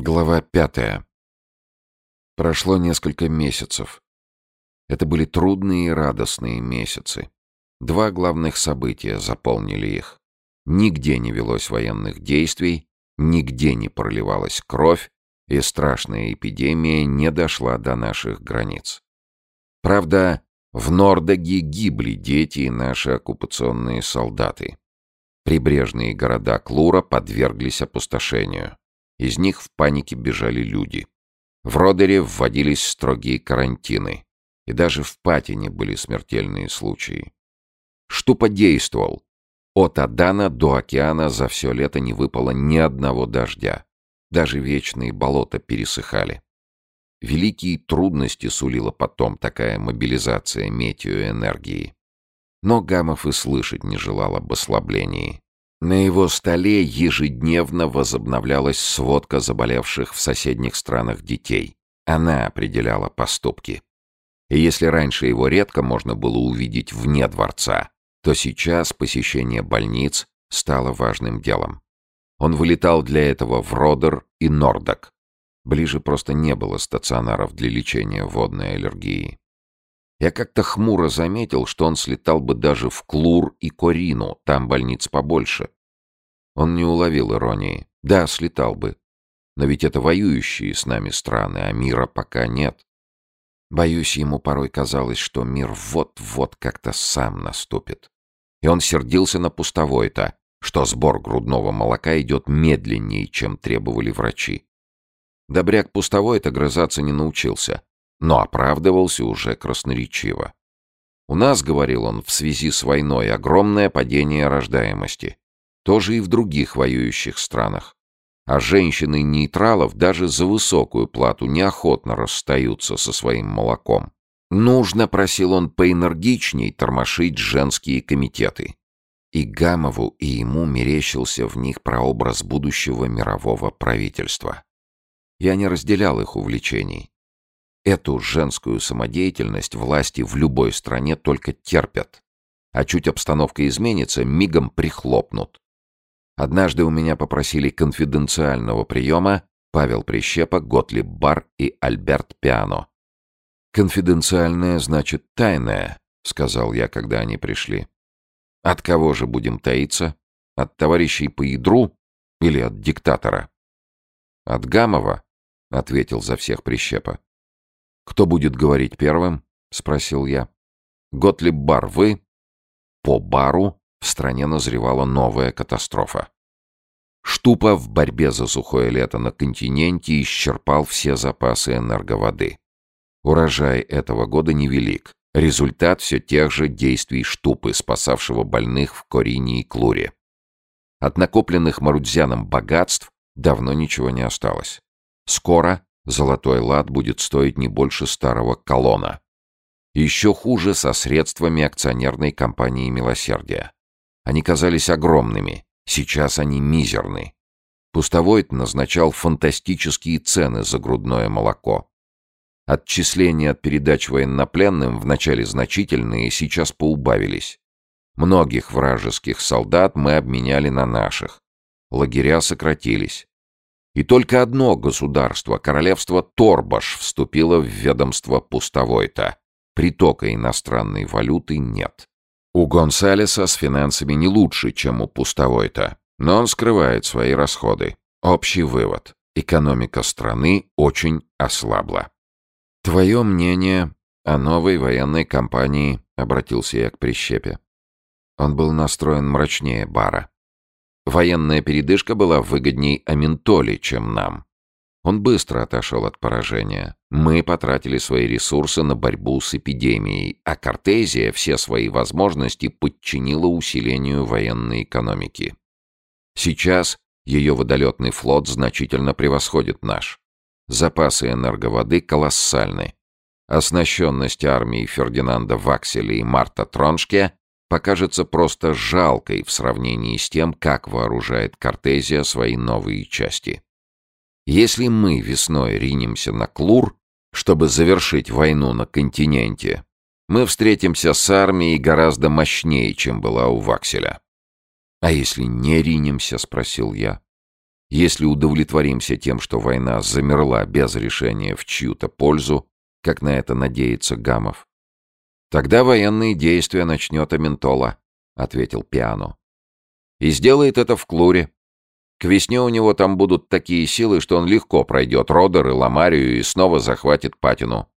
Глава пятая. Прошло несколько месяцев. Это были трудные и радостные месяцы. Два главных события заполнили их. Нигде не велось военных действий, нигде не проливалась кровь, и страшная эпидемия не дошла до наших границ. Правда, в Нордоге гибли дети и наши оккупационные солдаты. Прибрежные города Клура подверглись опустошению. Из них в панике бежали люди. В Родере вводились строгие карантины. И даже в Патине были смертельные случаи. Штупа действовал. От Адана до океана за все лето не выпало ни одного дождя. Даже вечные болота пересыхали. Великие трудности сулила потом такая мобилизация метеоэнергии. Но Гамов и слышать не желал об ослаблении. На его столе ежедневно возобновлялась сводка заболевших в соседних странах детей. Она определяла поступки. И если раньше его редко можно было увидеть вне дворца, то сейчас посещение больниц стало важным делом. Он вылетал для этого в Родер и Нордок. Ближе просто не было стационаров для лечения водной аллергии. Я как-то хмуро заметил, что он слетал бы даже в Клур и Корину, там больниц побольше. Он не уловил иронии. Да, слетал бы. Но ведь это воюющие с нами страны, а мира пока нет. Боюсь, ему порой казалось, что мир вот-вот как-то сам наступит. И он сердился на пустовой-то, что сбор грудного молока идет медленнее, чем требовали врачи. Добряк пустовой-то грызаться не научился, но оправдывался уже красноречиво. У нас, говорил он, в связи с войной огромное падение рождаемости. Тоже и в других воюющих странах. А женщины-нейтралов даже за высокую плату неохотно расстаются со своим молоком. Нужно, просил он, поэнергичней тормошить женские комитеты. И Гамову, и ему мерещился в них прообраз будущего мирового правительства. Я не разделял их увлечений. Эту женскую самодеятельность власти в любой стране только терпят. А чуть обстановка изменится, мигом прихлопнут. Однажды у меня попросили конфиденциального приема Павел Прищепа, Готлиб Бар и Альберт Пиано. «Конфиденциальное значит тайное», — сказал я, когда они пришли. «От кого же будем таиться? От товарищей по ядру или от диктатора?» «От Гамова», — ответил за всех Прищепа. «Кто будет говорить первым?» — спросил я. «Готлиб Бар, вы?» «По бару в стране назревала новая катастрофа. Штупа в борьбе за сухое лето на континенте исчерпал все запасы энерговоды. Урожай этого года невелик. Результат все тех же действий Штупы, спасавшего больных в Корине и Клуре. От накопленных Марудзяном богатств давно ничего не осталось. Скоро золотой лад будет стоить не больше старого колонна. Еще хуже со средствами акционерной компании «Милосердия». Они казались огромными, сейчас они мизерны. Пустовойт назначал фантастические цены за грудное молоко. Отчисления от передач военнопленным вначале значительные, сейчас поубавились. Многих вражеских солдат мы обменяли на наших. Лагеря сократились. И только одно государство, королевство Торбаш, вступило в ведомство Пустовойта. Притока иностранной валюты нет. У Гонсалеса с финансами не лучше, чем у Пустовойта, но он скрывает свои расходы. Общий вывод. Экономика страны очень ослабла. «Твое мнение о новой военной кампании?» — обратился я к Прищепе. Он был настроен мрачнее Бара. Военная передышка была выгодней Аминтоли, чем нам. Он быстро отошел от поражения. Мы потратили свои ресурсы на борьбу с эпидемией, а Кортезия все свои возможности подчинила усилению военной экономики. Сейчас ее водолетный флот значительно превосходит наш. Запасы энерговоды колоссальны. Оснащенность армии Фердинанда Вакселя и Марта Троншке покажется просто жалкой в сравнении с тем, как вооружает Кортезия свои новые части. Если мы весной ринемся на Клур, чтобы завершить войну на континенте, мы встретимся с армией гораздо мощнее, чем была у Вакселя. «А если не ринемся?» — спросил я. Если удовлетворимся тем, что война замерла без решения в чью-то пользу, как на это надеется Гамов, тогда военные действия начнет Аментола, — ответил Пиано. И сделает это в Клуре. К весне у него там будут такие силы, что он легко пройдет Родер и Ламарию и снова захватит Патину.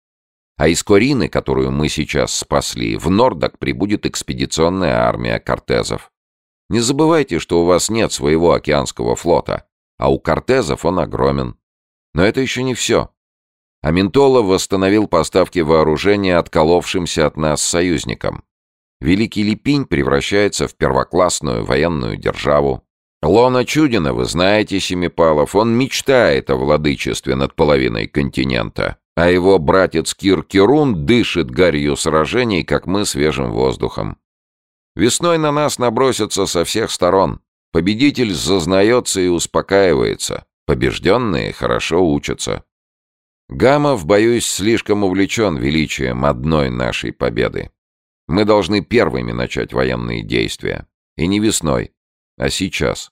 А из Корины, которую мы сейчас спасли, в Нордок прибудет экспедиционная армия кортезов. Не забывайте, что у вас нет своего океанского флота а у кортезов он огромен. Но это еще не все. Аминтола восстановил поставки вооружения отколовшимся от нас союзникам. Великий Липинь превращается в первоклассную военную державу. Лона Чудина, вы знаете, Семипалов, он мечтает о владычестве над половиной континента, а его братец Кир Кирун дышит гарью сражений, как мы свежим воздухом. Весной на нас набросятся со всех сторон. Победитель зазнается и успокаивается. Побежденные хорошо учатся. Гамов, боюсь, слишком увлечен величием одной нашей победы. Мы должны первыми начать военные действия. И не весной, а сейчас.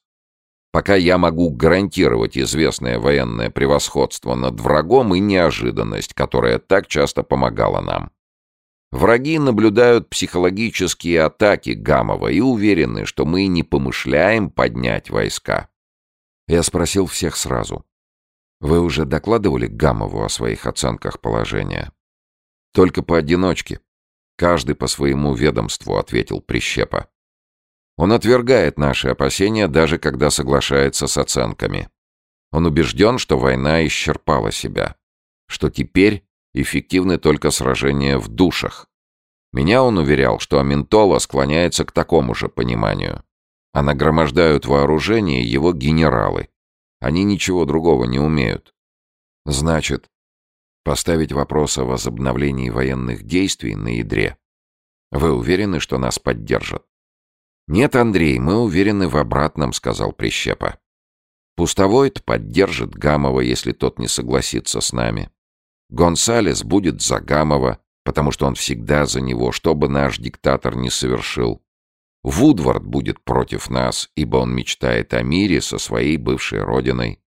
Пока я могу гарантировать известное военное превосходство над врагом и неожиданность, которая так часто помогала нам. Враги наблюдают психологические атаки Гамова и уверены, что мы не помышляем поднять войска. Я спросил всех сразу. Вы уже докладывали Гамову о своих оценках положения? Только поодиночке. Каждый по своему ведомству, ответил Прищепа. Он отвергает наши опасения, даже когда соглашается с оценками. Он убежден, что война исчерпала себя, что теперь эффективны только сражения в душах. Меня он уверял, что Аминтола склоняется к такому же пониманию. А нагромождают вооружение его генералы. Они ничего другого не умеют. Значит, поставить вопрос о возобновлении военных действий на ядре. Вы уверены, что нас поддержат? Нет, Андрей, мы уверены в обратном, сказал Прищепа. Пустовойт поддержит Гамова, если тот не согласится с нами. Гонсалес будет за Гамова, потому что он всегда за него, что бы наш диктатор не совершил. Вудвард будет против нас, ибо он мечтает о мире со своей бывшей родиной.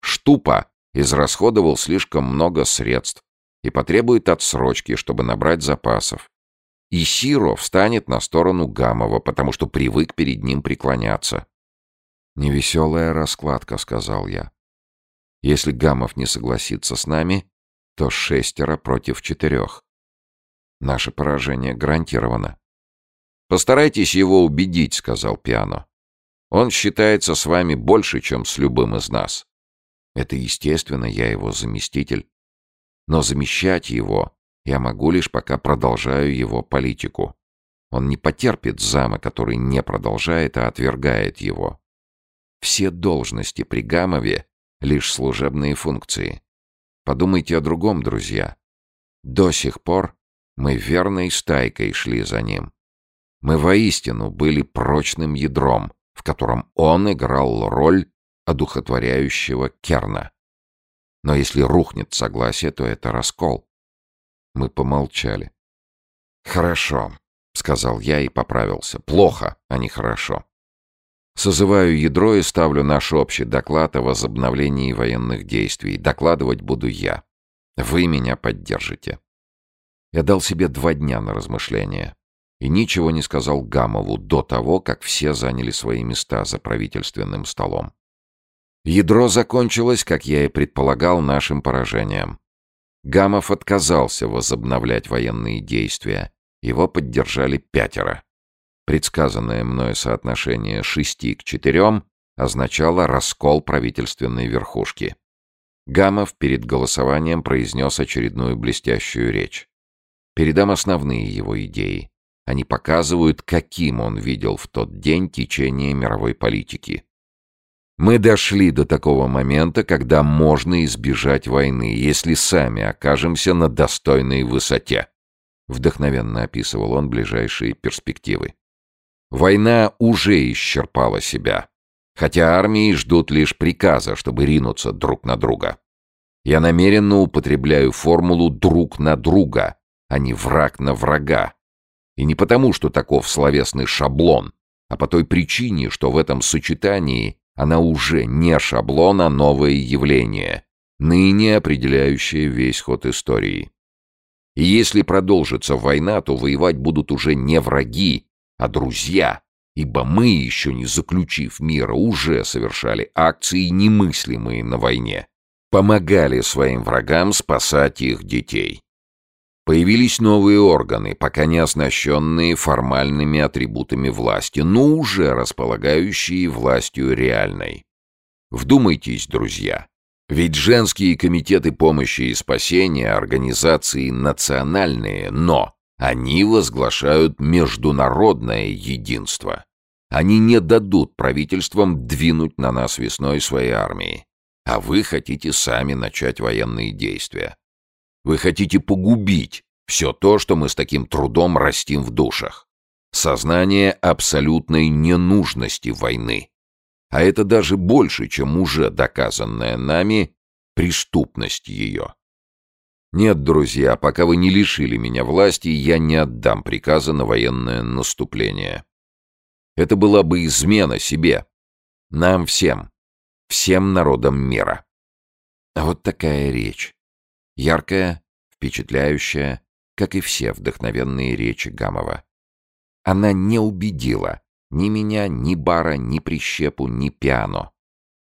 Штупа израсходовал слишком много средств и потребует отсрочки, чтобы набрать запасов. И Сиро встанет на сторону Гамова, потому что привык перед ним преклоняться. «Невеселая раскладка», — сказал я. «Если Гамов не согласится с нами, то шестеро против четырех. Наше поражение гарантировано. «Постарайтесь его убедить», — сказал Пиано. «Он считается с вами больше, чем с любым из нас. Это естественно, я его заместитель. Но замещать его я могу лишь пока продолжаю его политику. Он не потерпит зама, который не продолжает, а отвергает его. Все должности при Гамове — лишь служебные функции. Подумайте о другом, друзья. До сих пор мы верной стайкой шли за ним. Мы воистину были прочным ядром, в котором он играл роль одухотворяющего керна. Но если рухнет согласие, то это раскол. Мы помолчали. «Хорошо», — сказал я и поправился. «Плохо, а не хорошо. Созываю ядро и ставлю наш общий доклад о возобновлении военных действий. Докладывать буду я. Вы меня поддержите. Я дал себе два дня на размышление и ничего не сказал Гамову до того, как все заняли свои места за правительственным столом. Ядро закончилось, как я и предполагал, нашим поражением. Гамов отказался возобновлять военные действия. Его поддержали пятеро. Предсказанное мною соотношение шести к четырем означало раскол правительственной верхушки. Гамов перед голосованием произнес очередную блестящую речь. Передам основные его идеи. Они показывают, каким он видел в тот день течение мировой политики. Мы дошли до такого момента, когда можно избежать войны, если сами окажемся на достойной высоте. Вдохновенно описывал он ближайшие перспективы. Война уже исчерпала себя, хотя армии ждут лишь приказа, чтобы ринуться друг на друга. Я намеренно употребляю формулу «друг на друга», а не «враг на врага». И не потому, что таков словесный шаблон, а по той причине, что в этом сочетании Она уже не шаблон, а новое явление, ныне определяющее весь ход истории. И если продолжится война, то воевать будут уже не враги, а друзья, ибо мы, еще не заключив мира, уже совершали акции, немыслимые на войне. Помогали своим врагам спасать их детей. Появились новые органы, пока не оснащенные формальными атрибутами власти, но уже располагающие властью реальной. Вдумайтесь, друзья, ведь женские комитеты помощи и спасения – организации национальные, но они возглашают международное единство. Они не дадут правительствам двинуть на нас весной своей армии. А вы хотите сами начать военные действия. Вы хотите погубить все то, что мы с таким трудом растим в душах. Сознание абсолютной ненужности войны. А это даже больше, чем уже доказанная нами преступность ее. Нет, друзья, пока вы не лишили меня власти, я не отдам приказа на военное наступление. Это была бы измена себе. Нам всем. Всем народам мира. А вот такая речь. Яркая, впечатляющая, как и все вдохновенные речи Гамова. Она не убедила ни меня, ни Бара, ни Прищепу, ни Пиано.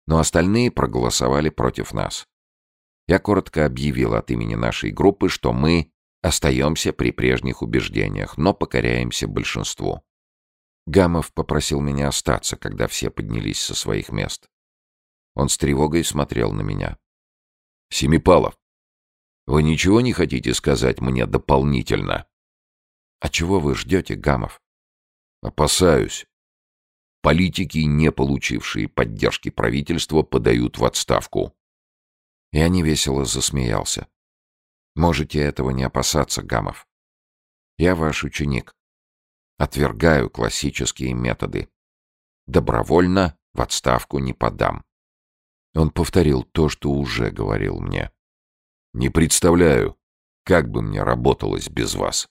Но остальные проголосовали против нас. Я коротко объявил от имени нашей группы, что мы остаемся при прежних убеждениях, но покоряемся большинству. Гамов попросил меня остаться, когда все поднялись со своих мест. Он с тревогой смотрел на меня. «Семипалов, вы ничего не хотите сказать мне дополнительно?» «А чего вы ждете, Гамов?» «Опасаюсь. Политики, не получившие поддержки правительства, подают в отставку». Я невесело засмеялся. «Можете этого не опасаться, Гамов. Я ваш ученик. Отвергаю классические методы. Добровольно в отставку не подам». Он повторил то, что уже говорил мне. «Не представляю, как бы мне работалось без вас».